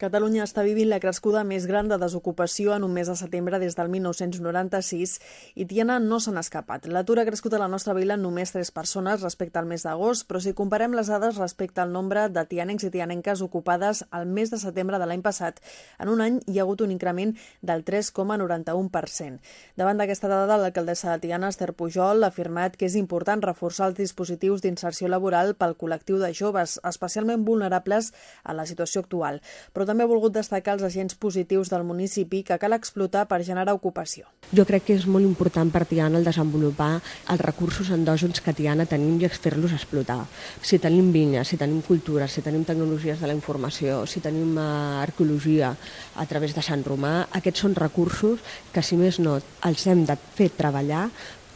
Catalunya està vivint la crescuda més gran de desocupació en un mes de setembre des del 1996 i Tiana no se n'ha escapat. L'atur ha crescut a la nostra vila en només 3 persones respecte al mes d'agost, però si comparem les dades respecte al nombre de tianencs i tianenques ocupades al mes de setembre de l'any passat, en un any hi ha hagut un increment del 3,91%. Davant d'aquesta dada, l'alcaldessa de Tiana, Esther Pujol, ha afirmat que és important reforçar els dispositius d'inserció laboral pel col·lectiu de joves, especialment vulnerables a la situació actual. Però també ha volgut destacar els agents positius del municipi que cal explotar per generar ocupació. Jo crec que és molt important per Tiana el desenvolupar els recursos endògens que Tiana tenim i fer-los explotar. Si tenim vinyes, si tenim cultura, si tenim tecnologies de la informació, si tenim uh, arqueologia a través de Sant Romà, aquests són recursos que, si més no, els hem de fer treballar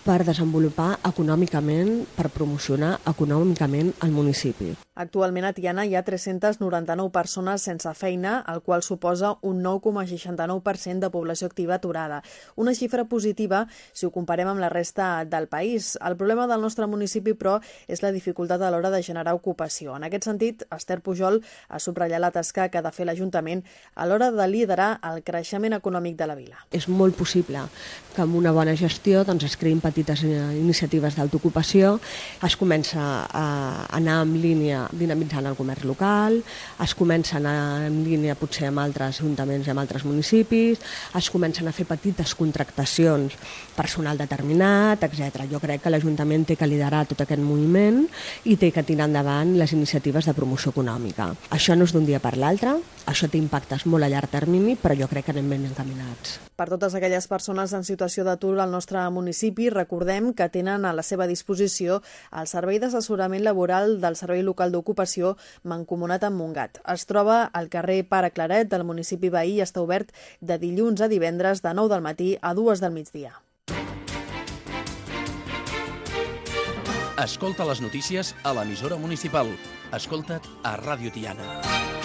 per desenvolupar econòmicament, per promocionar econòmicament el municipi. Actualment a Tiana hi ha 399 persones sense feina, el qual suposa un 9,69% de població activa aturada. Una xifra positiva si ho comparem amb la resta del país. El problema del nostre municipi, però, és la dificultat a l'hora de generar ocupació. En aquest sentit, Esther Pujol ha subratllat la tasca que ha de fer l'Ajuntament a l'hora de liderar el creixement econòmic de la vila. És molt possible que amb una bona gestió doncs, es creïn petites eh, iniciatives d'autoocupació, es comença a anar en línia dinamitzant el comerç local, es comencen a, en línia potser amb altres ajuntaments i amb altres municipis, es comencen a fer petites contractacions, personal determinat, etc. Jo crec que l'Ajuntament té que liderar tot aquest moviment i té que tirar endavant les iniciatives de promoció econòmica. Això no és d'un dia per l'altre, això té impactes molt a llarg termini, però jo crec que anem ben encaminats. Per totes aquelles persones en situació d'atur al nostre municipi, recordem que tenen a la seva disposició el Servei d'Assessorament Laboral del Servei Local d'Ocupació Mancomunat amb Montgat. Es troba al carrer Pare Claret del municipi veí i està obert de dilluns a divendres de 9 del matí a 2 del migdia. Escolta les notícies a l'emissora municipal. Escolta't a Ràdio Tiana.